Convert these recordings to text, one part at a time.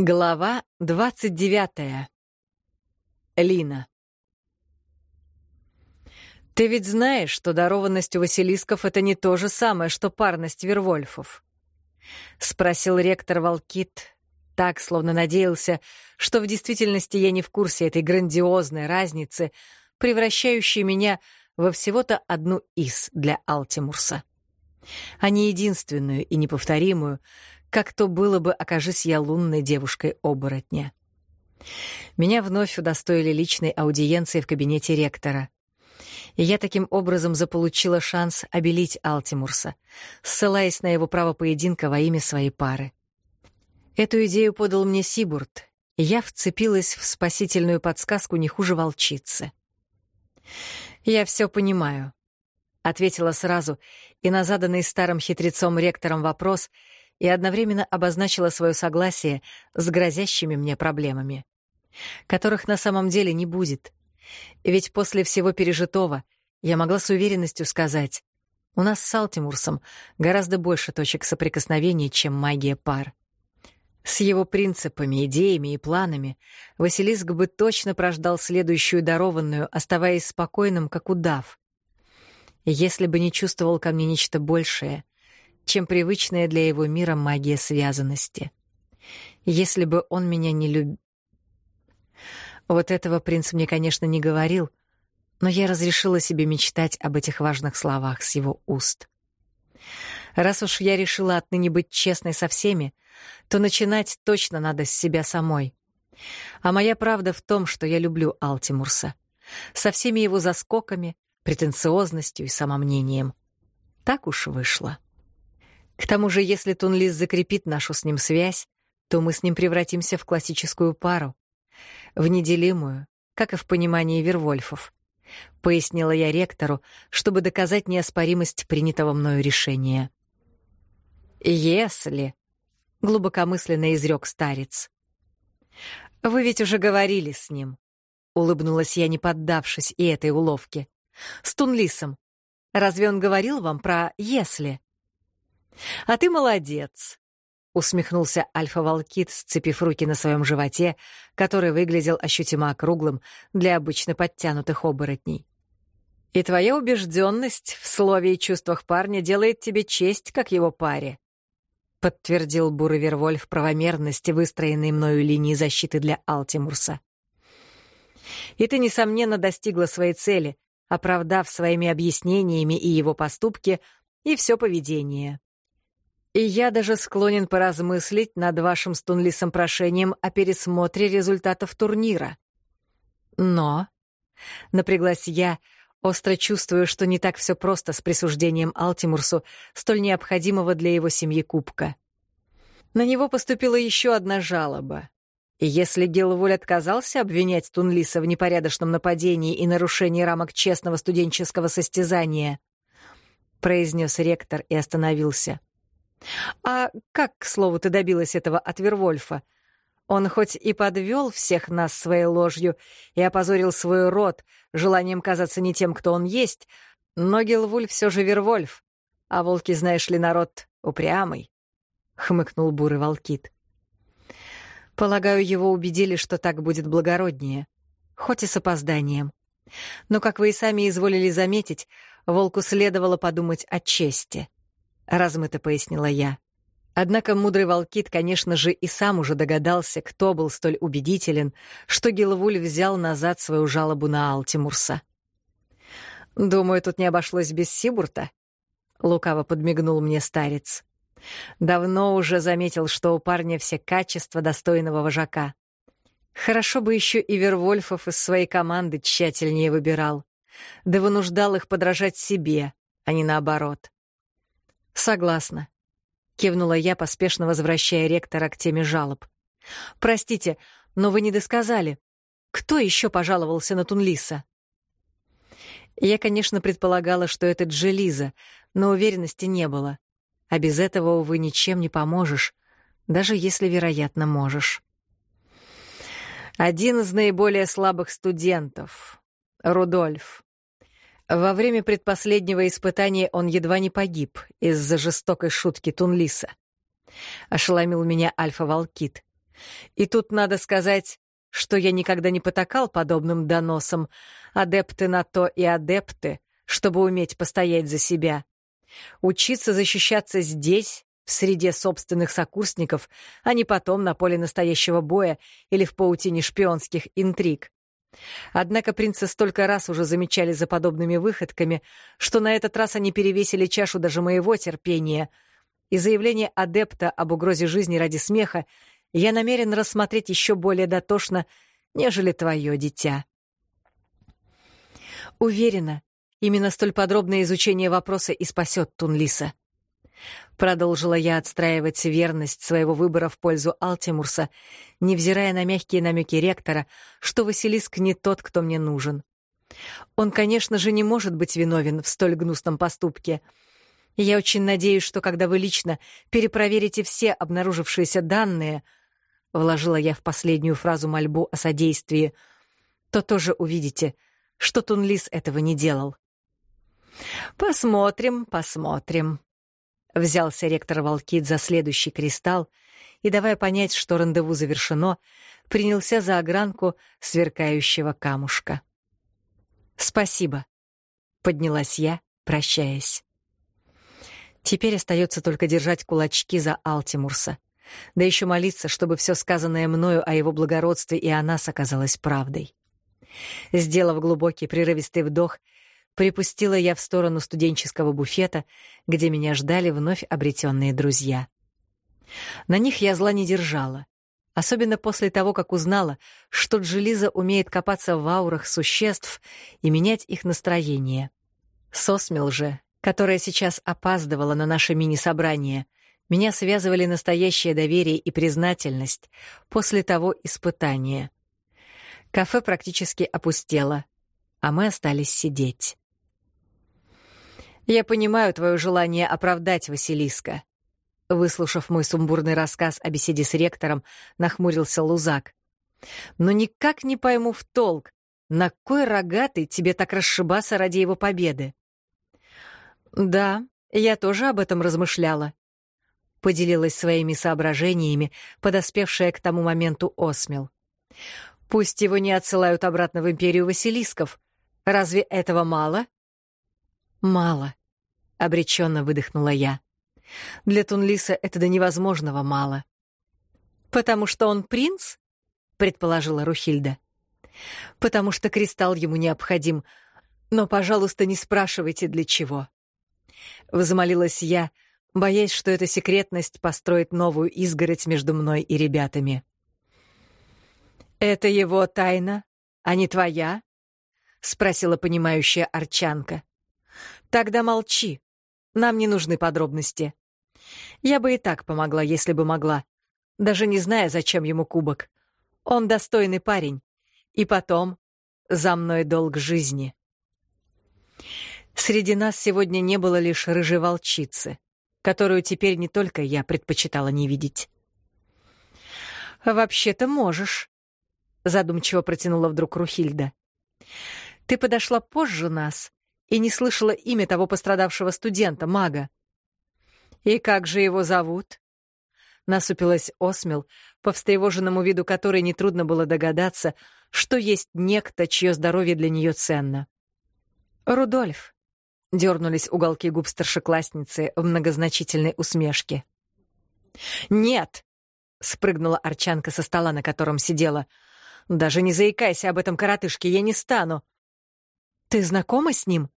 Глава двадцать девятая. Лина. «Ты ведь знаешь, что дарованность у Василисков — это не то же самое, что парность Вервольфов?» — спросил ректор Волкит, так, словно надеялся, что в действительности я не в курсе этой грандиозной разницы, превращающей меня во всего-то одну из для Алтимурса. А не единственную и неповторимую — как то было бы, окажись я лунной девушкой-оборотня. Меня вновь удостоили личной аудиенции в кабинете ректора. И я таким образом заполучила шанс обелить Алтимурса, ссылаясь на его право поединка во имя своей пары. Эту идею подал мне Сибурт, и я вцепилась в спасительную подсказку не хуже волчицы. «Я все понимаю», — ответила сразу, и на заданный старым хитрецом ректором вопрос — и одновременно обозначила свое согласие с грозящими мне проблемами, которых на самом деле не будет. Ведь после всего пережитого я могла с уверенностью сказать, у нас с Алтимурсом гораздо больше точек соприкосновения, чем магия пар. С его принципами, идеями и планами Василиск бы точно прождал следующую дарованную, оставаясь спокойным, как удав. Если бы не чувствовал ко мне нечто большее, чем привычная для его мира магия связанности. Если бы он меня не любил... Вот этого принц мне, конечно, не говорил, но я разрешила себе мечтать об этих важных словах с его уст. Раз уж я решила отныне быть честной со всеми, то начинать точно надо с себя самой. А моя правда в том, что я люблю Алтимурса. Со всеми его заскоками, претенциозностью и самомнением. Так уж вышло. К тому же, если Тунлис закрепит нашу с ним связь, то мы с ним превратимся в классическую пару, в неделимую, как и в понимании Вервольфов. Пояснила я ректору, чтобы доказать неоспоримость принятого мною решения. «Если...» — глубокомысленно изрек старец. «Вы ведь уже говорили с ним», — улыбнулась я, не поддавшись и этой уловке. «С Тунлисом. Разве он говорил вам про «если»?» «А ты молодец», — усмехнулся Альфа-Волкит, сцепив руки на своем животе, который выглядел ощутимо округлым для обычно подтянутых оборотней. «И твоя убежденность в слове и чувствах парня делает тебе честь, как его паре», — подтвердил Бурый Вервольф правомерности выстроенной мною линии защиты для Алтимурса. «И ты, несомненно, достигла своей цели, оправдав своими объяснениями и его поступки, и все поведение. И я даже склонен поразмыслить над вашим с Тунлисом прошением о пересмотре результатов турнира. Но, напряглась я, остро чувствую, что не так все просто с присуждением Алтимурсу столь необходимого для его семьи кубка. На него поступила еще одна жалоба. И если Гелвуль отказался обвинять Тунлиса в непорядочном нападении и нарушении рамок честного студенческого состязания, произнес ректор и остановился. А как, к слову, ты добилась этого от Вервольфа? Он хоть и подвел всех нас своей ложью и опозорил свой род желанием казаться не тем, кто он есть, но Гелвуль все же Вервольф, а волки, знаешь ли, народ упрямый, — хмыкнул бурый волкит. Полагаю, его убедили, что так будет благороднее, хоть и с опозданием. Но, как вы и сами изволили заметить, волку следовало подумать о чести размыто пояснила я. Однако мудрый волкит, конечно же, и сам уже догадался, кто был столь убедителен, что Гилвуль взял назад свою жалобу на Алтимурса. «Думаю, тут не обошлось без Сибурта», — лукаво подмигнул мне старец. «Давно уже заметил, что у парня все качества достойного вожака. Хорошо бы еще и Вервольфов из своей команды тщательнее выбирал, да вынуждал их подражать себе, а не наоборот. «Согласна», — кивнула я, поспешно возвращая ректора к теме жалоб. «Простите, но вы не досказали. Кто еще пожаловался на Тунлиса?» Я, конечно, предполагала, что это Джелиза, но уверенности не было. А без этого, увы, ничем не поможешь, даже если, вероятно, можешь. Один из наиболее слабых студентов — Рудольф. Во время предпоследнего испытания он едва не погиб из-за жестокой шутки Тунлиса. Ошеломил меня Альфа-Волкит. И тут надо сказать, что я никогда не потакал подобным доносам. Адепты на то и адепты, чтобы уметь постоять за себя. Учиться защищаться здесь, в среде собственных сокурсников, а не потом на поле настоящего боя или в паутине шпионских интриг. Однако принцы столько раз уже замечали за подобными выходками, что на этот раз они перевесили чашу даже моего терпения. И заявление адепта об угрозе жизни ради смеха я намерен рассмотреть еще более дотошно, нежели твое дитя. Уверена, именно столь подробное изучение вопроса и спасет Тунлиса. Продолжила я отстраивать верность своего выбора в пользу Алтимурса, невзирая на мягкие намеки ректора, что Василиск не тот, кто мне нужен. Он, конечно же, не может быть виновен в столь гнусном поступке. Я очень надеюсь, что когда вы лично перепроверите все обнаружившиеся данные, вложила я в последнюю фразу мольбу о содействии, то тоже увидите, что Тунлис этого не делал. Посмотрим, посмотрим, Взялся ректор Волкит за следующий кристалл и, давая понять, что рандеву завершено, принялся за огранку сверкающего камушка. «Спасибо», — поднялась я, прощаясь. Теперь остается только держать кулачки за Алтимурса, да еще молиться, чтобы все сказанное мною о его благородстве и о нас оказалось правдой. Сделав глубокий прерывистый вдох, Припустила я в сторону студенческого буфета, где меня ждали вновь обретенные друзья. На них я зла не держала, особенно после того, как узнала, что Джилиза умеет копаться в аурах существ и менять их настроение. Сосмел же, которая сейчас опаздывала на наше мини-собрание, меня связывали настоящее доверие и признательность после того испытания. Кафе практически опустело, а мы остались сидеть. «Я понимаю твое желание оправдать Василиска». Выслушав мой сумбурный рассказ о беседе с ректором, нахмурился Лузак. «Но никак не пойму в толк, на кой рогатый тебе так расшибаться ради его победы?» «Да, я тоже об этом размышляла», — поделилась своими соображениями, подоспевшая к тому моменту Осмел. «Пусть его не отсылают обратно в Империю Василисков. Разве этого мало?» «Мало», — обреченно выдохнула я. «Для Тунлиса это до невозможного мало». «Потому что он принц?» — предположила Рухильда. «Потому что кристалл ему необходим. Но, пожалуйста, не спрашивайте, для чего». Взмолилась я, боясь, что эта секретность построит новую изгородь между мной и ребятами. «Это его тайна, а не твоя?» — спросила понимающая Арчанка. «Тогда молчи. Нам не нужны подробности. Я бы и так помогла, если бы могла, даже не зная, зачем ему кубок. Он достойный парень. И потом, за мной долг жизни». Среди нас сегодня не было лишь рыжей волчицы, которую теперь не только я предпочитала не видеть. «Вообще-то можешь», — задумчиво протянула вдруг Рухильда. «Ты подошла позже нас и не слышала имя того пострадавшего студента, мага. «И как же его зовут?» Насупилась Осмел, по встревоженному виду которой нетрудно было догадаться, что есть некто, чье здоровье для нее ценно. «Рудольф», — дернулись уголки губ старшеклассницы в многозначительной усмешке. «Нет!» — спрыгнула Арчанка со стола, на котором сидела. «Даже не заикайся об этом коротышке, я не стану!» «Ты знакома с ним?»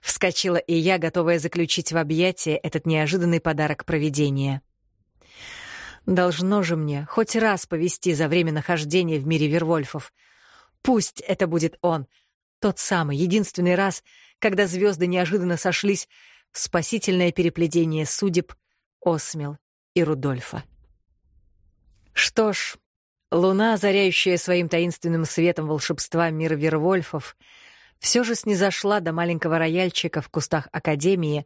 Вскочила и я, готовая заключить в объятия этот неожиданный подарок провидения. Должно же мне хоть раз повести за время нахождения в мире Вервольфов. Пусть это будет он, тот самый, единственный раз, когда звезды неожиданно сошлись в спасительное переплетение судеб Осмел и Рудольфа. Что ж, луна, озаряющая своим таинственным светом волшебства мир Вервольфов, — все же снизошла до маленького рояльчика в кустах Академии,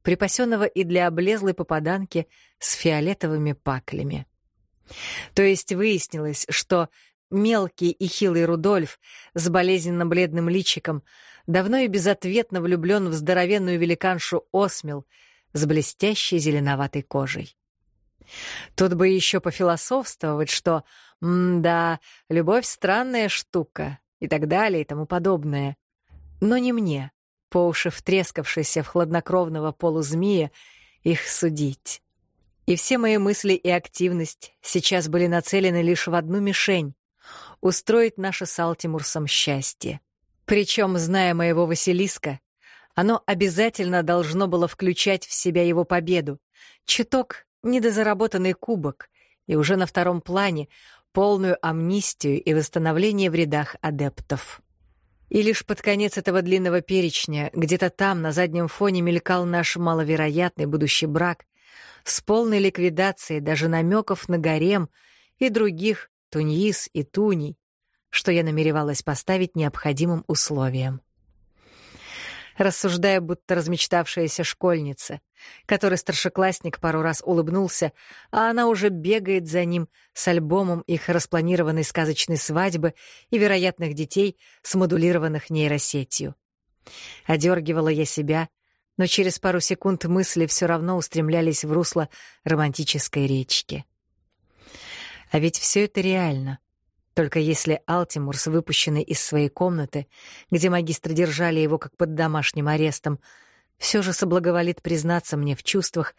припасенного и для облезлой попаданки с фиолетовыми паклями. То есть выяснилось, что мелкий и хилый Рудольф с болезненно-бледным личиком давно и безответно влюблен в здоровенную великаншу Осмел с блестящей зеленоватой кожей. Тут бы еще пофилософствовать, что, да, любовь — странная штука и так далее и тому подобное. Но не мне, по уши втрескавшейся в хладнокровного полузмея, их судить. И все мои мысли и активность сейчас были нацелены лишь в одну мишень — устроить наше с Алтимурсом счастье. Причем, зная моего Василиска, оно обязательно должно было включать в себя его победу, чуток недозаработанный кубок и уже на втором плане полную амнистию и восстановление в рядах адептов. И лишь под конец этого длинного перечня, где-то там, на заднем фоне, мелькал наш маловероятный будущий брак — с полной ликвидацией даже намеков на гарем и других туньис и туней, что я намеревалась поставить необходимым условием. Рассуждая, будто размечтавшаяся школьница, которой старшеклассник пару раз улыбнулся, а она уже бегает за ним с альбомом их распланированной сказочной свадьбы и вероятных детей, смодулированных нейросетью. Одергивала я себя, но через пару секунд мысли все равно устремлялись в русло романтической речки. А ведь все это реально. Только если Алтимурс, выпущенный из своей комнаты, где магистры держали его как под домашним арестом, все же соблаговолит признаться мне в чувствах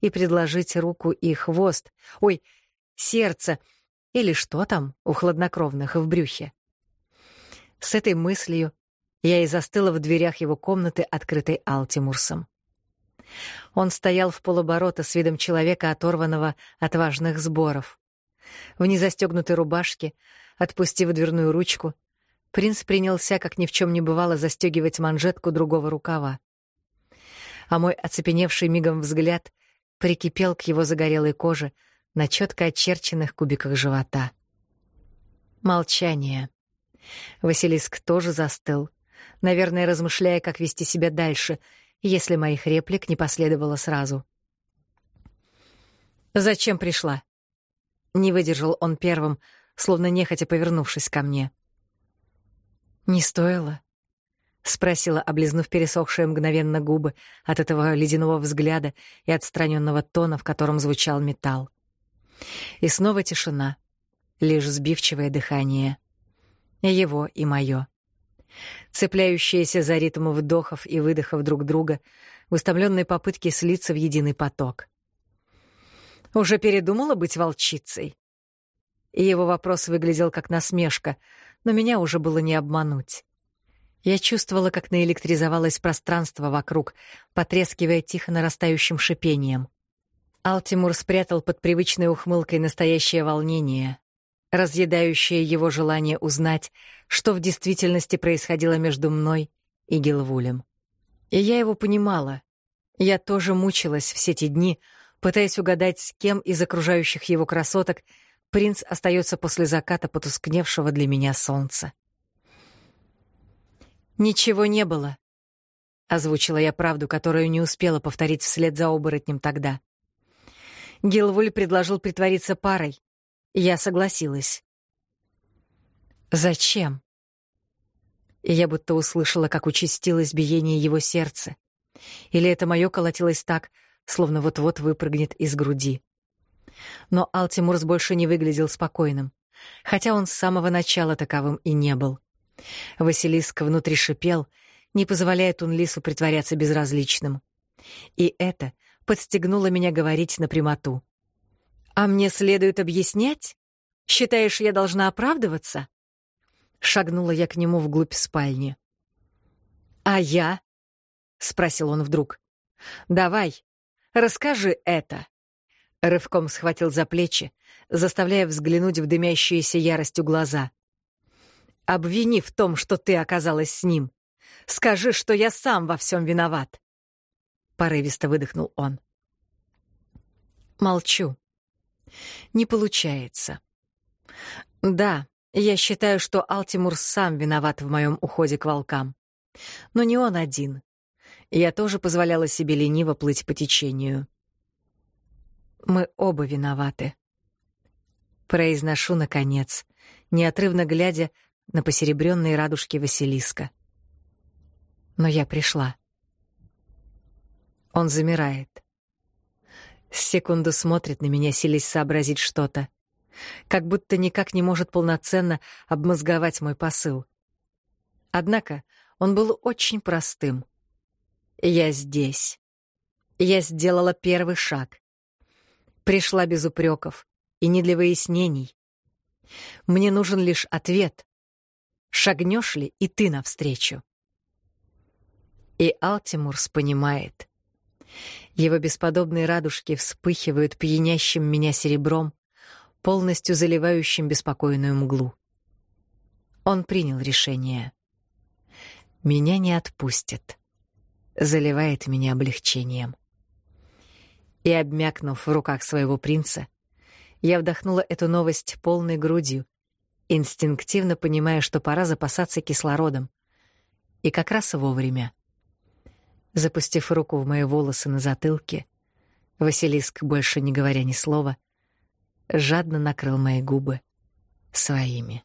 и предложить руку и хвост, ой, сердце, или что там у хладнокровных в брюхе. С этой мыслью я и застыла в дверях его комнаты, открытой Алтимурсом. Он стоял в полоборота с видом человека, оторванного от важных сборов. В незастегнутой рубашке, отпустив дверную ручку, принц принялся, как ни в чем не бывало, застегивать манжетку другого рукава. А мой оцепеневший мигом взгляд прикипел к его загорелой коже на четко очерченных кубиках живота. Молчание. Василиск тоже застыл, наверное, размышляя, как вести себя дальше, если моих реплик не последовало сразу. «Зачем пришла?» Не выдержал он первым, словно нехотя повернувшись ко мне. «Не стоило?» — спросила, облизнув пересохшие мгновенно губы от этого ледяного взгляда и отстраненного тона, в котором звучал металл. И снова тишина, лишь сбивчивое дыхание. Его и мое цепляющиеся за ритм вдохов и выдохов друг друга, в утомленной попытке слиться в единый поток. «Уже передумала быть волчицей?» И его вопрос выглядел как насмешка, но меня уже было не обмануть. Я чувствовала, как наэлектризовалось пространство вокруг, потрескивая тихо нарастающим шипением. Алтимур спрятал под привычной ухмылкой настоящее волнение, разъедающее его желание узнать, что в действительности происходило между мной и Гилвулем. И я его понимала. Я тоже мучилась все эти дни, пытаясь угадать, с кем из окружающих его красоток принц остается после заката потускневшего для меня солнца. «Ничего не было», — озвучила я правду, которую не успела повторить вслед за оборотнем тогда. Гилвуль предложил притвориться парой, я согласилась. «Зачем?» Я будто услышала, как участилось биение его сердца. Или это мое колотилось так, словно вот-вот выпрыгнет из груди. Но Алтимурс больше не выглядел спокойным, хотя он с самого начала таковым и не был. Василиск внутри шипел, не позволяя Тунлису притворяться безразличным. И это подстегнуло меня говорить напрямую. «А мне следует объяснять? Считаешь, я должна оправдываться?» Шагнула я к нему вглубь спальни. «А я?» — спросил он вдруг. «Давай, расскажи это». Рывком схватил за плечи, заставляя взглянуть в дымящиеся яростью глаза. «Обвини в том, что ты оказалась с ним. Скажи, что я сам во всем виноват». Порывисто выдохнул он. Молчу. Не получается. Да, я считаю, что Алтимур сам виноват в моем уходе к волкам. Но не он один. Я тоже позволяла себе лениво плыть по течению. Мы оба виноваты. Произношу, наконец, неотрывно глядя на посеребренные радужки Василиска. Но я пришла. Он замирает. Секунду смотрит на меня, силясь сообразить что-то. Как будто никак не может полноценно обмозговать мой посыл. Однако он был очень простым. Я здесь. Я сделала первый шаг. Пришла без упреков и не для выяснений. Мне нужен лишь ответ. Шагнешь ли и ты навстречу? И Алтимурс понимает. Его бесподобные радужки вспыхивают пьянящим меня серебром, полностью заливающим беспокойную мглу. Он принял решение. Меня не отпустят. Заливает меня облегчением. И, обмякнув в руках своего принца, я вдохнула эту новость полной грудью, инстинктивно понимая, что пора запасаться кислородом. И как раз вовремя. Запустив руку в мои волосы на затылке, Василиск, больше не говоря ни слова, жадно накрыл мои губы своими.